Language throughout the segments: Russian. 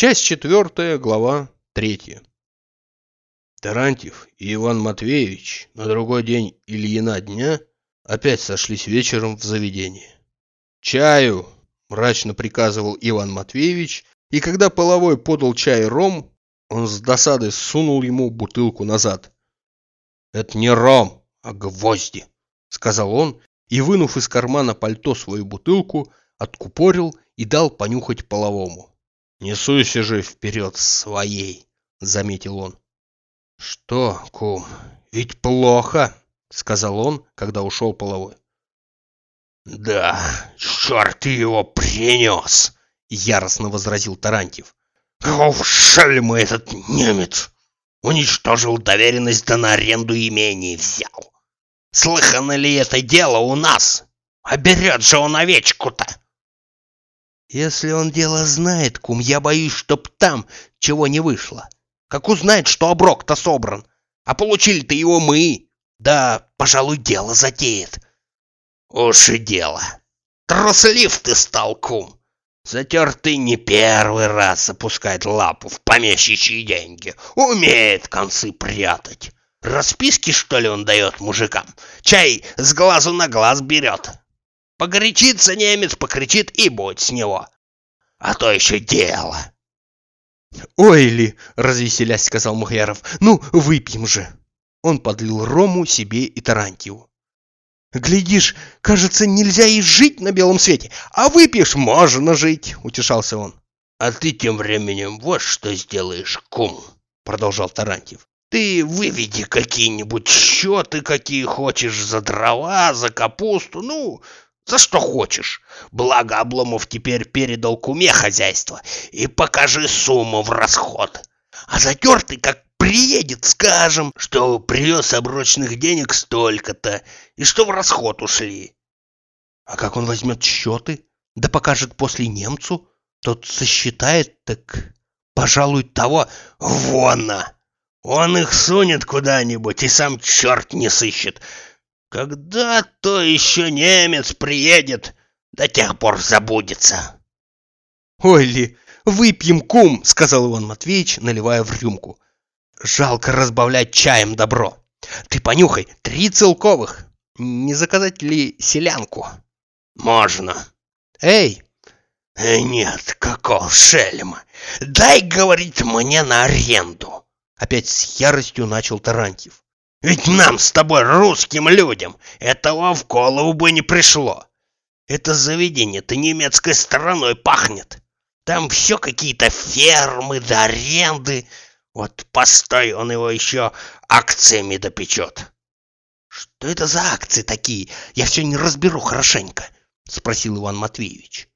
Часть четвертая, глава третья. Тарантьев и Иван Матвеевич на другой день Ильина дня опять сошлись вечером в заведении. «Чаю!» – мрачно приказывал Иван Матвеевич, и когда половой подал чай ром, он с досадой сунул ему бутылку назад. «Это не ром, а гвозди!» – сказал он, и, вынув из кармана пальто свою бутылку, откупорил и дал понюхать половому. «Не суйся же вперед своей!» – заметил он. «Что, кум, ведь плохо!» — сказал он, когда ушел половой. «Да, черт его принес!» — яростно возразил Тарантьев. «Каков шельма этот немец! Уничтожил доверенность да на аренду имений взял! Слыхано ли это дело у нас? А берет же он овечку-то!» «Если он дело знает, кум, я боюсь, чтоб там чего не вышло. Как узнает, что оброк-то собран? А получили-то его мы!» Да, пожалуй, дело затеет. Уж и дело. Труслив ты стал, кум. Затертый не первый раз опускает лапу в помещичьи деньги. Умеет концы прятать. Расписки, что ли, он дает мужикам? Чай с глазу на глаз берет. Погорячится немец, покричит и будь с него. А то еще дело. «Ой ли!» — развеселясь, сказал Мухьяров. «Ну, выпьем же!» Он подлил рому себе и Тарантьеву. «Глядишь, кажется, нельзя и жить на белом свете, а выпьешь, можно жить», — утешался он. «А ты тем временем вот что сделаешь, кум», — продолжал Тарантьев. «Ты выведи какие-нибудь счеты, какие хочешь, за дрова, за капусту, ну, за что хочешь. Благо Обломов теперь передал куме хозяйство, и покажи сумму в расход. А затертый, как приедет, скажем, что привез оброчных денег столько-то, и что в расход ушли. А как он возьмет счеты, да покажет после немцу, тот сосчитает, так, пожалуй, того вона. Он их сунет куда-нибудь и сам черт не сыщет. Когда то еще немец приедет, до тех пор забудется. «Ой ли, выпьем, кум!» — сказал Иван Матвеевич, наливая в рюмку. Жалко разбавлять чаем добро. Ты понюхай, три целковых. Не заказать ли селянку? Можно. Эй! Э, нет, какого шельма. Дай, говорит, мне на аренду. Опять с яростью начал Тарантьев. Ведь нам с тобой, русским людям, этого в голову бы не пришло. Это заведение-то немецкой стороной пахнет. Там все какие-то фермы да аренды. Вот постой, он его еще акциями допечет. Что это за акции такие? Я все не разберу хорошенько, спросил Иван Матвеевич.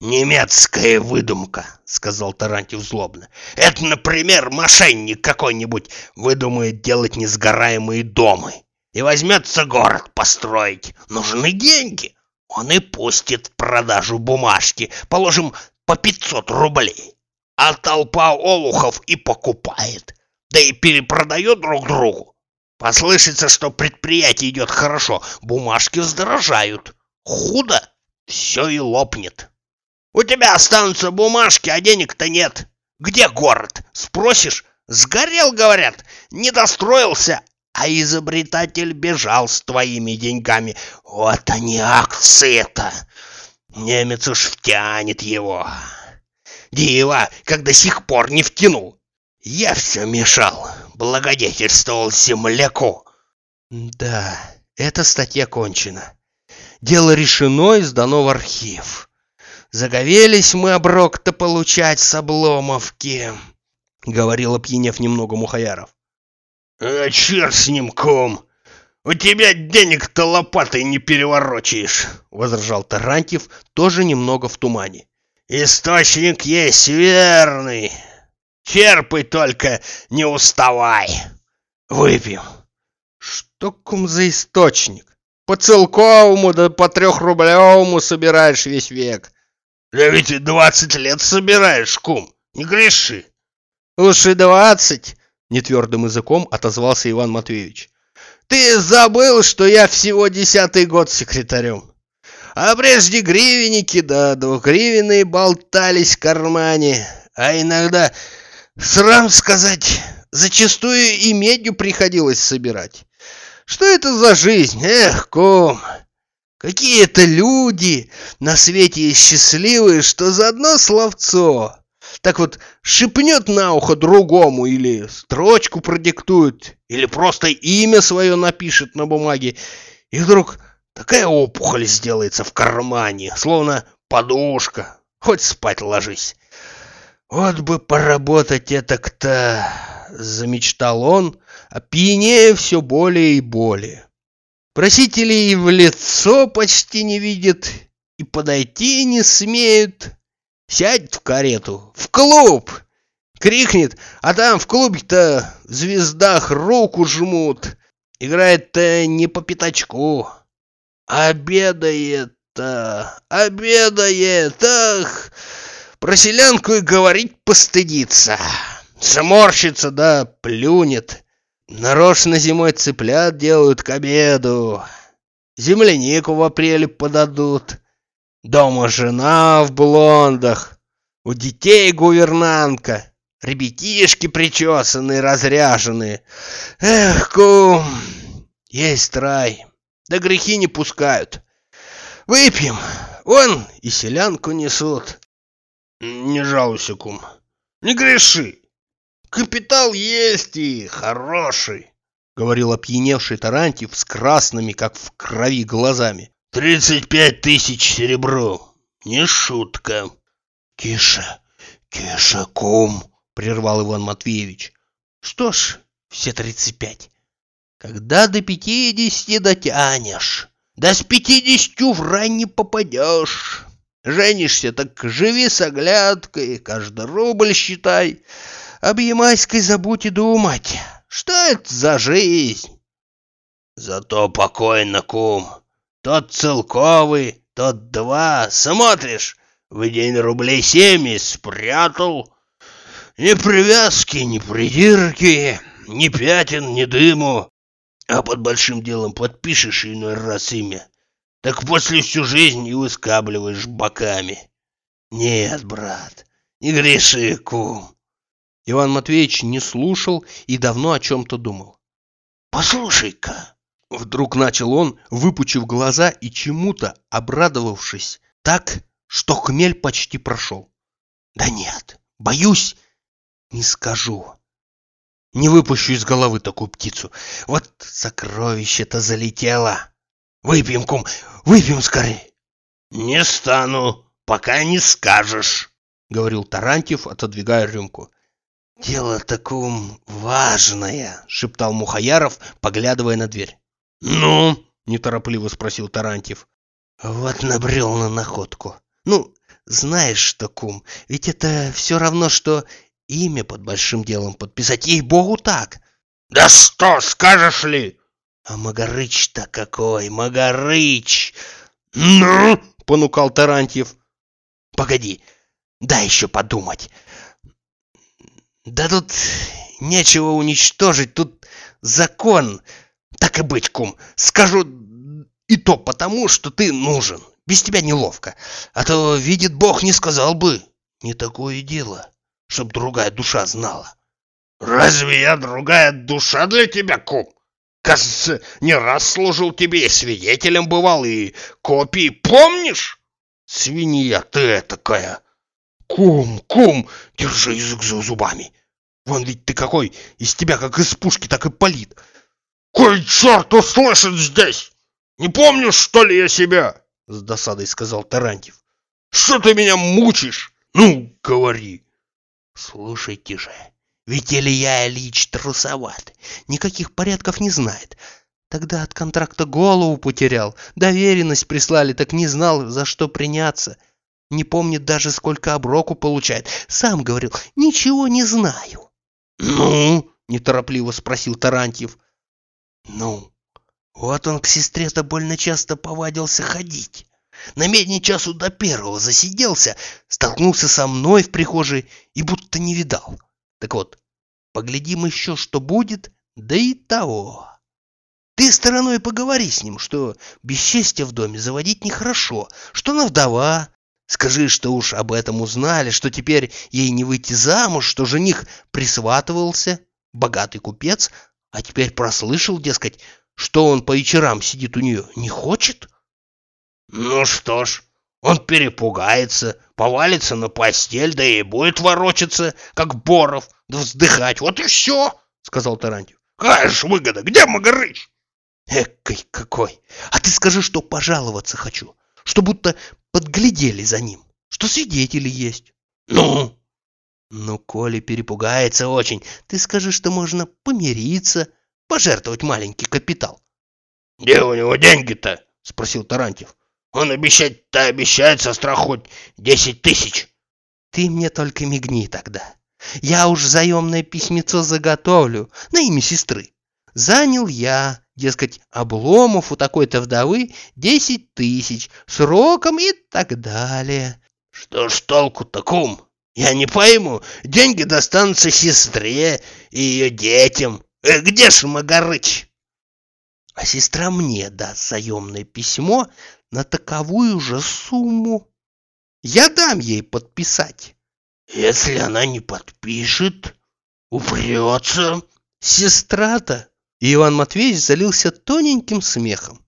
«Немецкая выдумка», — сказал Тарантьев злобно. «Это, например, мошенник какой-нибудь выдумает делать несгораемые дома и возьмется город построить. Нужны деньги. Он и пустит в продажу бумажки, положим, по 500 рублей а толпа олухов и покупает, да и перепродает друг другу. Послышится, что предприятие идет хорошо, бумажки вздорожают. Худо, все и лопнет. У тебя останутся бумажки, а денег-то нет. Где город? Спросишь? Сгорел, говорят, не достроился, а изобретатель бежал с твоими деньгами. Вот они акции-то. Немец уж втянет его. Дива, как до сих пор не втянул. Я все мешал, благодетельствовал земляку. Да, эта статья кончена. Дело решено и сдано в архив. Заговелись мы оброк-то получать с обломовки, говорил опьянев немного Мухаяров. А черт с ним, ком! У тебя денег-то лопатой не переворочаешь, возражал Тарантьев, тоже немного в тумане. Источник есть верный. Черпай только, не уставай. Выпьем. Что кум за источник? По целковому да по трехрублевому собираешь весь век. Да ведь двадцать лет собираешь, кум. Не греши. Лучше двадцать, нетвердым языком отозвался Иван Матвеевич. Ты забыл, что я всего десятый год секретарем. А прежде гривенники да двухгривенные болтались в кармане. А иногда, срам сказать, зачастую и медью приходилось собирать. Что это за жизнь? Эх, ком! Какие-то люди на свете счастливые, что за одно словцо. Так вот, шепнет на ухо другому или строчку продиктует, или просто имя свое напишет на бумаге, и вдруг такая опухоль сделается в кармане, словно подушка. Хоть спать ложись. Вот бы поработать это кто, замечтал он, опьянея все более и более. Просителей в лицо почти не видит и подойти не смеют. Сядет в карету, в клуб, крикнет, а там в клубе-то в звездах руку жмут. Играет-то не по пятачку, обедает-то, обедает, ах, про селянку и говорить постыдится. Сморщится да плюнет. Нарочно зимой цыплят делают к обеду. Землянику в апреле подадут. Дома жена в блондах. У детей гувернантка. Ребятишки причесанные, разряженные. Эх, кум, есть рай. Да грехи не пускают. Выпьем. Вон и селянку несут. Не жалуйся, кум. Не греши. Капитал есть и хороший, говорил опьяневший Тарантьев с красными, как в крови, глазами. Тридцать пять тысяч серебро. Не шутка. Тише, тише, кум, прервал Иван Матвеевич. Что ж, все тридцать пять. Когда до пятидесяти дотянешь, да с пятидесятью в рай не попадешь. Женишься, так живи с оглядкой, каждый рубль считай. Об забудь и думать. Что это за жизнь? Зато покойно, кум. Тот целковый, тот два. Смотришь, в день рублей семь спрятал. Ни привязки, ни придирки, ни пятен, ни дыму. А под большим делом подпишешь иной раз имя. Так после всю жизнь и выскабливаешь боками. Нет, брат, не греши, кум. Иван Матвеевич не слушал и давно о чем-то думал. «Послушай-ка!» Вдруг начал он, выпучив глаза и чему-то обрадовавшись так, что хмель почти прошел. «Да нет, боюсь, не скажу. Не выпущу из головы такую птицу. Вот сокровище-то залетело. Выпьем, кум, выпьем скорее!» «Не стану, пока не скажешь», — говорил Тарантьев, отодвигая рюмку. «Дело такое важное», — шептал Мухаяров, поглядывая на дверь. «Ну?» — неторопливо спросил Тарантьев. «Вот набрел на находку. Ну, знаешь что, кум, ведь это все равно, что имя под большим делом подписать. Ей-богу, так!» «Да что, скажешь ли?» «А Магарыч-то какой, Магарыч!» «Ну?» — понукал Тарантьев. «Погоди, дай еще подумать. Да тут нечего уничтожить, тут закон. Так и быть, кум, скажу и то потому, что ты нужен. Без тебя неловко. А то, видит Бог, не сказал бы. Не такое дело, чтоб другая душа знала. Разве я другая душа для тебя, кум? Кажется, не раз служил тебе и свидетелем бывал, и копии помнишь? Свинья ты такая. Кум, кум, держи язык за зубами. Вон ведь ты какой, из тебя как из пушки, так и палит. Кой черт услышит здесь? Не помнишь, что ли, я себя? С досадой сказал Тарантьев. Что ты меня мучишь? Ну, говори. Слушайте же, ведь Илья Ильич трусоват, никаких порядков не знает. Тогда от контракта голову потерял, доверенность прислали, так не знал, за что приняться. Не помнит даже, сколько оброку получает. Сам говорил, ничего не знаю. «Ну?» — неторопливо спросил Тарантьев. «Ну, вот он к сестре-то больно часто повадился ходить. На медне часу до первого засиделся, столкнулся со мной в прихожей и будто не видал. Так вот, поглядим еще, что будет, да и того. Ты стороной поговори с ним, что бесчестье в доме заводить нехорошо, что она вдова, Скажи, что уж об этом узнали, что теперь ей не выйти замуж, что жених присватывался, богатый купец, а теперь прослышал, дескать, что он по вечерам сидит у нее, не хочет? Ну что ж, он перепугается, повалится на постель, да и будет ворочаться, как Боров, да вздыхать. Вот и все, сказал Тарантьев. Какая ж выгода, где Магарыч? Экой какой! А ты скажи, что пожаловаться хочу, что будто подглядели за ним, что свидетели есть. Ну? Ну, коли перепугается очень, ты скажи, что можно помириться, пожертвовать маленький капитал. Где у него деньги-то? Спросил Тарантьев. Он обещать-то обещает со страху десять тысяч. Ты мне только мигни тогда. Я уж заемное письмецо заготовлю на имя сестры. Занял я, дескать, обломов у такой-то вдовы десять тысяч, сроком и так далее. Что ж толку-то, кум? Я не пойму, деньги достанутся сестре и ее детям. Э, где ж Магарыч? А сестра мне даст заемное письмо на таковую же сумму. Я дам ей подписать. Если она не подпишет, упрется. Сестра-то и Иван Матвеевич залился тоненьким смехом.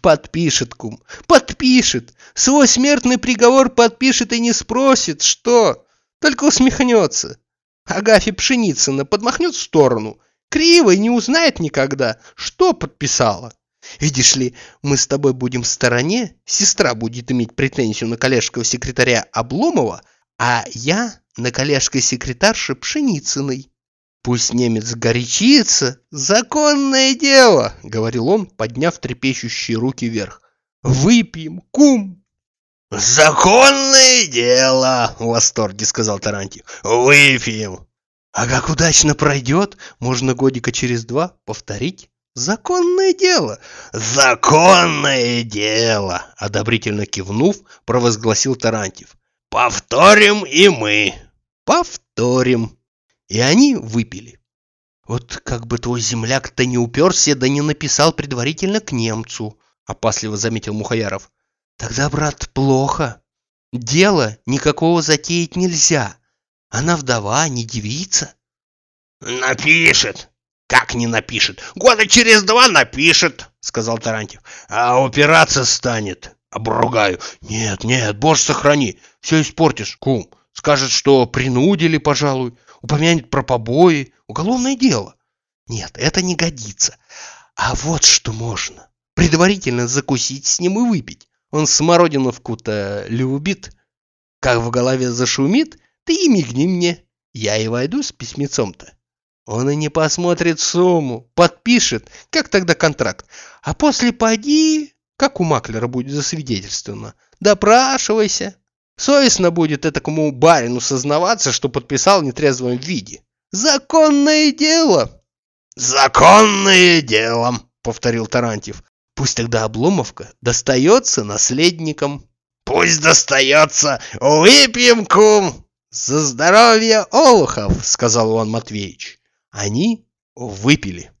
Подпишет, кум, подпишет. Свой смертный приговор подпишет и не спросит, что. Только усмехнется. Агафья Пшеницына подмахнет в сторону. Криво и не узнает никогда, что подписала. Видишь ли, мы с тобой будем в стороне, сестра будет иметь претензию на коллежского секретаря Обломова, а я на коллежской секретарше Пшеницыной. Пусть немец горячится, законное дело, говорил он, подняв трепещущие руки вверх. Выпьем, кум. Законное дело, в восторге сказал Таранти. Выпьем. А как удачно пройдет, можно годика через два повторить. Законное дело. Законное дело, одобрительно кивнув, провозгласил Тарантьев. Повторим и мы. Повторим. И они выпили. Вот как бы твой земляк-то не уперся, да не написал предварительно к немцу, опасливо заметил Мухаяров. Тогда, брат, плохо. Дело никакого затеять нельзя. Она вдова, не девица. Напишет. Как не напишет? Года через два напишет, сказал Тарантьев. А упираться станет. Обругаю. Нет, нет, боже сохрани. Все испортишь, кум. Скажет, что принудили, пожалуй упомянет про побои, уголовное дело. Нет, это не годится. А вот что можно. Предварительно закусить с ним и выпить. Он смородиновку-то любит. Как в голове зашумит, ты и мигни мне. Я и войду с письмецом-то. Он и не посмотрит сумму, подпишет, как тогда контракт. А после поди, как у маклера будет засвидетельствовано, допрашивайся. Совестно будет этому барину сознаваться, что подписал в нетрезвом виде. Законное дело. Законное дело, повторил Тарантьев. Пусть тогда Обломовка достается наследникам. Пусть достается. Выпьем, кум. За здоровье Олухов, сказал Иван Матвеевич. Они выпили.